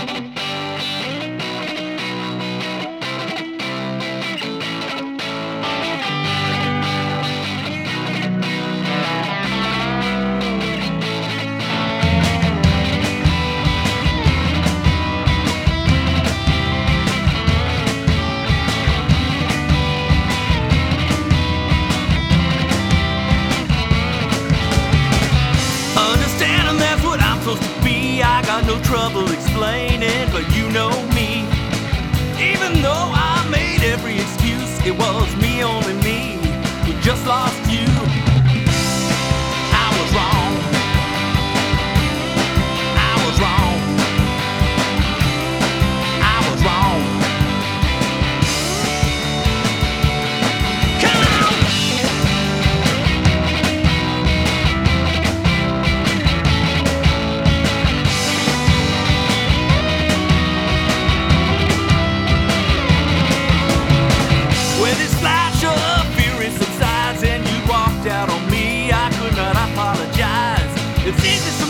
Understanding I got no trouble explaining, but you know me. Even though I If Jesus